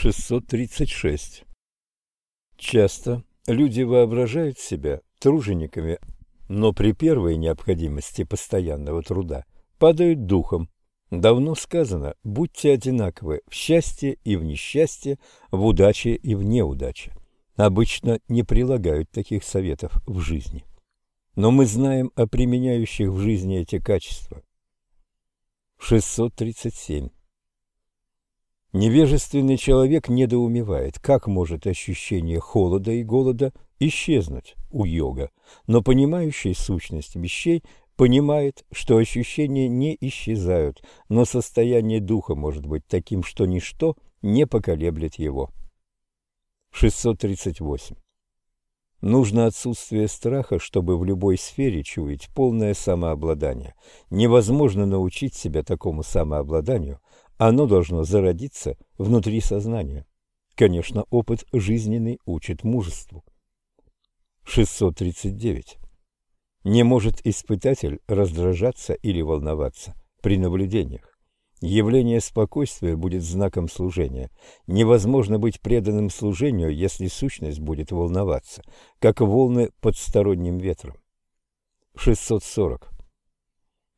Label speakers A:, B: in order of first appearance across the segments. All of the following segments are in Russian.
A: 636. Часто люди воображают себя тружениками, но при первой необходимости постоянного труда падают духом. Давно сказано, будьте одинаковы в счастье и в несчастье, в удаче и в неудаче. Обычно не прилагают таких советов в жизни. Но мы знаем о применяющих в жизни эти качества. 637. Невежественный человек недоумевает, как может ощущение холода и голода исчезнуть у йога, но понимающий сущность вещей понимает, что ощущения не исчезают, но состояние духа может быть таким, что ничто не поколеблет его. 638. Нужно отсутствие страха, чтобы в любой сфере чуять полное самообладание. Невозможно научить себя такому самообладанию, оно должно зародиться внутри сознания. Конечно, опыт жизненный учит мужеству. 639. Не может испытатель раздражаться или волноваться при наблюдениях. Явление спокойствия будет знаком служения. Невозможно быть преданным служению, если сущность будет волноваться, как волны под сторонним ветром. 640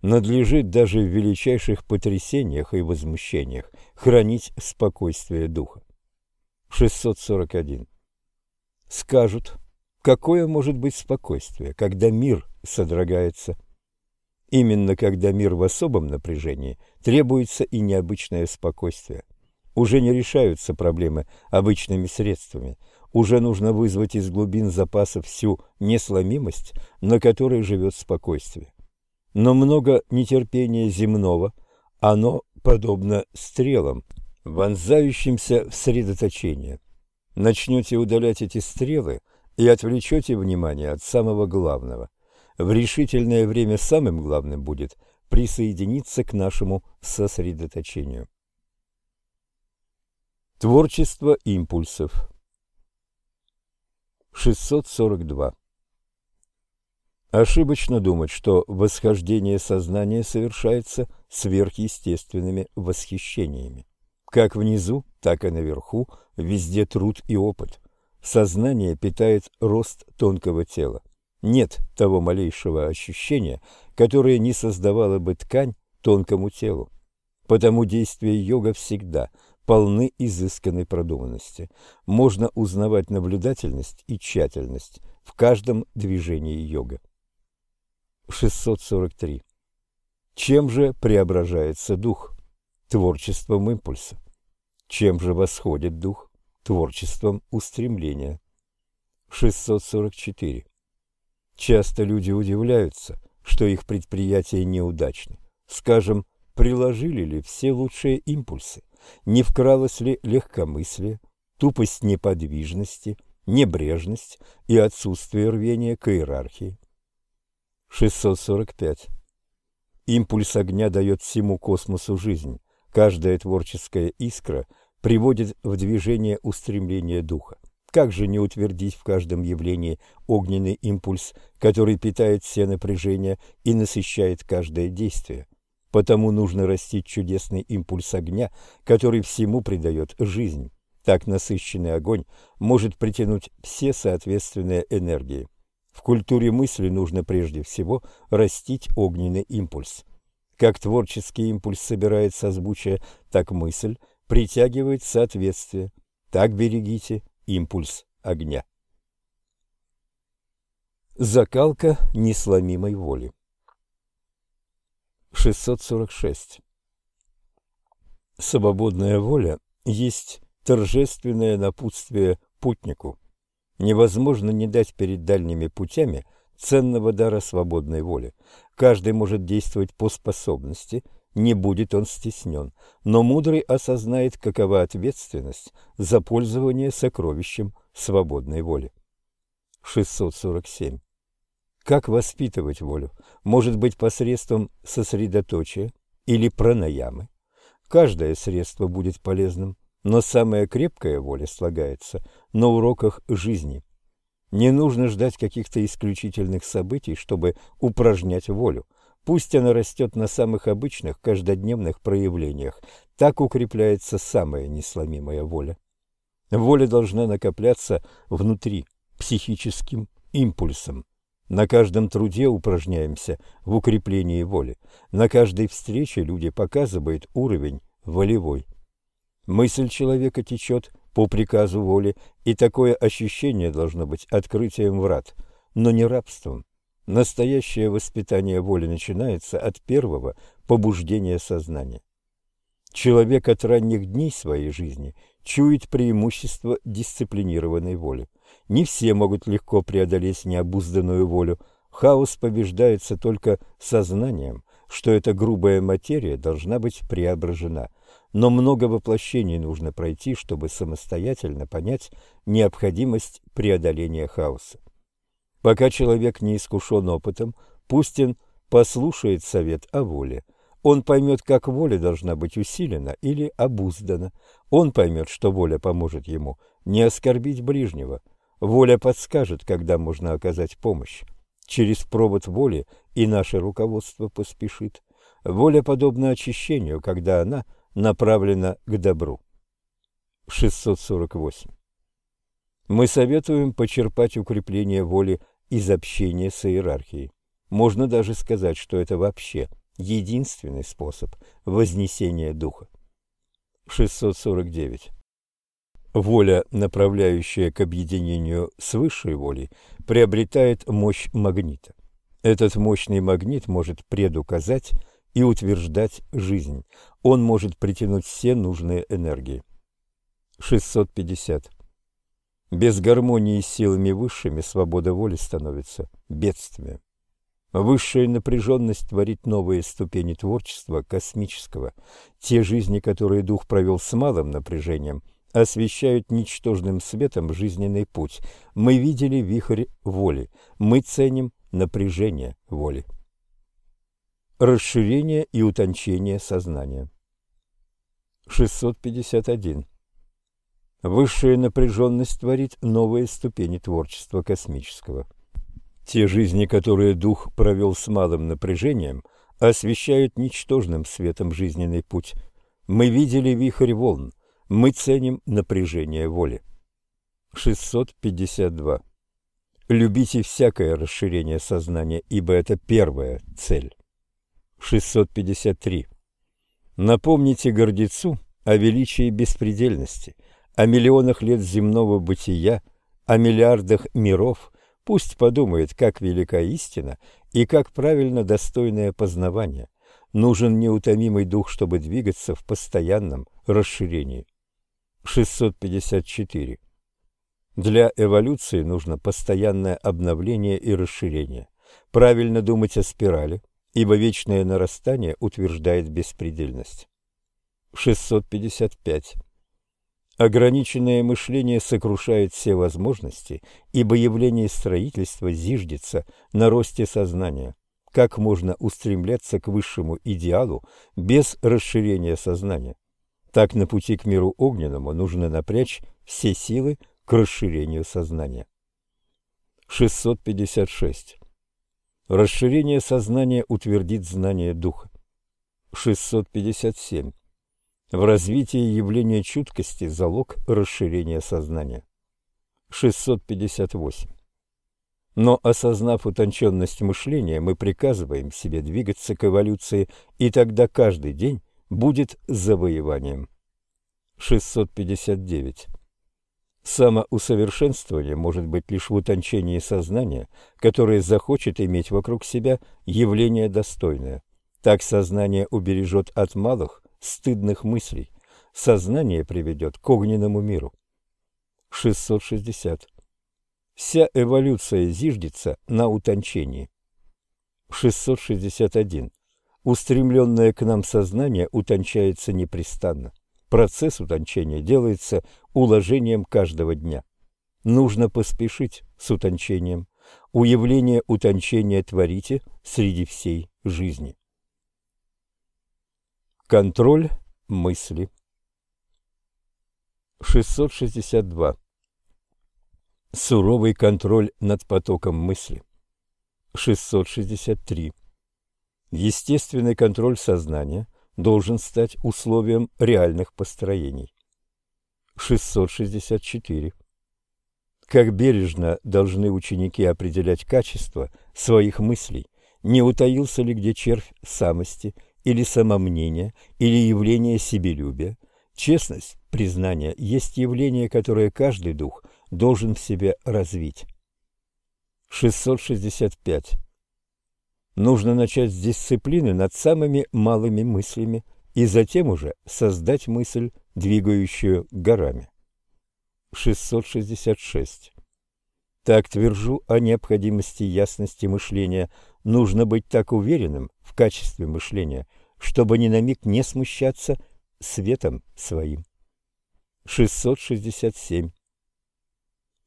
A: надлежит даже в величайших потрясениях и возмущениях хранить спокойствие духа. 641. Скажут, какое может быть спокойствие, когда мир содрогается? Именно когда мир в особом напряжении, требуется и необычное спокойствие. Уже не решаются проблемы обычными средствами. Уже нужно вызвать из глубин запасов всю несломимость, на которой живет спокойствие но много нетерпения земного, оно подобно стрелам, вонзающимся в средоточение. Начнете удалять эти стрелы и отвлечете внимание от самого главного. В решительное время самым главным будет присоединиться к нашему сосредоточению. Творчество импульсов 642 Ошибочно думать, что восхождение сознания совершается сверхъестественными восхищениями. Как внизу, так и наверху, везде труд и опыт. Сознание питает рост тонкого тела. Нет того малейшего ощущения, которое не создавало бы ткань тонкому телу. Потому действия йога всегда полны изысканной продуманности. Можно узнавать наблюдательность и тщательность в каждом движении йога. 643. Чем же преображается дух? Творчеством импульса. Чем же восходит дух? Творчеством устремления. 644. Часто люди удивляются, что их предприятия неудачны. Скажем, приложили ли все лучшие импульсы? Не вкралось ли легкомыслие, тупость неподвижности, небрежность и отсутствие рвения к иерархии? 645. Импульс огня дает всему космосу жизнь. Каждая творческая искра приводит в движение устремление духа. Как же не утвердить в каждом явлении огненный импульс, который питает все напряжения и насыщает каждое действие? Потому нужно растить чудесный импульс огня, который всему придает жизнь. Так насыщенный огонь может притянуть все соответственные энергии. В культуре мысли нужно прежде всего растить огненный импульс. Как творческий импульс собирает созвучие, так мысль притягивает соответствие. Так берегите импульс огня. Закалка несломимой воли 646. Свободная воля есть торжественное напутствие путнику. Невозможно не дать перед дальними путями ценного дара свободной воли. Каждый может действовать по способности, не будет он стеснен, но мудрый осознает, какова ответственность за пользование сокровищем свободной воли. 647. Как воспитывать волю? Может быть посредством сосредоточия или пранаямы. Каждое средство будет полезным, но самая крепкая воля слагается на уроках жизни. Не нужно ждать каких-то исключительных событий, чтобы упражнять волю. Пусть она растет на самых обычных каждодневных проявлениях. Так укрепляется самая несломимая воля. Воля должна накопляться внутри, психическим импульсом. На каждом труде упражняемся в укреплении воли. На каждой встрече люди показывают уровень волевой. Мысль человека течет по приказу воли, и такое ощущение должно быть открытием врат, но не рабством. Настоящее воспитание воли начинается от первого побуждения сознания. Человек от ранних дней своей жизни чует преимущество дисциплинированной воли. Не все могут легко преодолеть необузданную волю. Хаос побеждается только сознанием, что эта грубая материя должна быть преображена. Но много воплощений нужно пройти, чтобы самостоятельно понять необходимость преодоления хаоса. Пока человек не искушен опытом, пусть он послушает совет о воле. Он поймет, как воля должна быть усилена или обуздана. Он поймет, что воля поможет ему не оскорбить ближнего. Воля подскажет, когда можно оказать помощь. Через провод воли и наше руководство поспешит. Воля подобна очищению, когда она направлена к добру. 648. Мы советуем почерпать укрепление воли из общения с иерархией. Можно даже сказать, что это вообще единственный способ вознесения духа. 649. Воля, направляющая к объединению с высшей волей, приобретает мощь магнита. Этот мощный магнит может предуказать и утверждать жизнь. Он может притянуть все нужные энергии. 650. Без гармонии с силами высшими свобода воли становится бедствием. Высшая напряженность творит новые ступени творчества космического. Те жизни, которые дух провел с малым напряжением, освещают ничтожным светом жизненный путь. Мы видели вихрь воли, мы ценим напряжение воли. Расширение и утончение сознания. 651. Высшая напряженность творит новые ступени творчества космического. Те жизни, которые дух провел с малым напряжением, освещают ничтожным светом жизненный путь. Мы видели вихрь волн, мы ценим напряжение воли. 652. Любите всякое расширение сознания, ибо это первая цель. 653. Напомните гордецу о величии беспредельности – о миллионах лет земного бытия, о миллиардах миров, пусть подумает, как велика истина и как правильно достойное познавание. Нужен неутомимый дух, чтобы двигаться в постоянном расширении. 654. Для эволюции нужно постоянное обновление и расширение. Правильно думать о спирали, ибо вечное нарастание утверждает беспредельность. 655. Ограниченное мышление сокрушает все возможности, ибо явление строительства зиждется на росте сознания. Как можно устремляться к высшему идеалу без расширения сознания? Так на пути к миру огненному нужно напрячь все силы к расширению сознания. 656. Расширение сознания утвердит знание духа. 657. В развитии явления чуткости залог расширения сознания. 658. Но осознав утонченность мышления, мы приказываем себе двигаться к эволюции, и тогда каждый день будет завоеванием. 659. Самоусовершенствование может быть лишь в утончении сознания, которое захочет иметь вокруг себя явление достойное. Так сознание убережет от малых стыдных мыслей. Сознание приведет к огненному миру. 660. Вся эволюция зиждется на утончении. 661. Устремленное к нам сознание утончается непрестанно. Процесс утончения делается уложением каждого дня. Нужно поспешить с утончением. Уявление утончения творите среди всей жизни. Контроль мысли. 662. Суровый контроль над потоком мысли. 663. Естественный контроль сознания должен стать условием реальных построений. 664. Как бережно должны ученики определять качество своих мыслей, не утаился ли где червь самости или самомнения, или явление себелюбия. Честность, признание есть явление, которое каждый дух должен в себе развить. 665. Нужно начать с дисциплины над самыми малыми мыслями и затем уже создать мысль, двигающую горами. 666. Так твержу о необходимости ясности мышления. Нужно быть так уверенным в качестве мышления, чтобы ни на миг не смущаться светом своим. 667.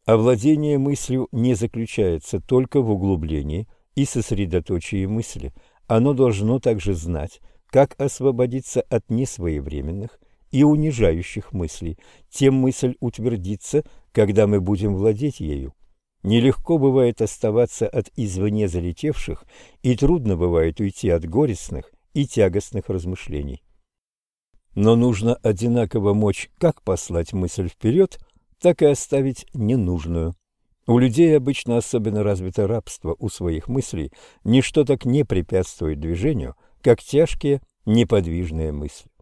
A: Овладение мыслью не заключается только в углублении и сосредоточии мысли. Оно должно также знать, как освободиться от несвоевременных и унижающих мыслей. Тем мысль утвердится, когда мы будем владеть ею. Нелегко бывает оставаться от извне залетевших, и трудно бывает уйти от горестных и тягостных размышлений. Но нужно одинаково мочь как послать мысль вперед, так и оставить ненужную. У людей обычно особенно развито рабство у своих мыслей, ничто так не препятствует движению, как тяжкие неподвижные мысли.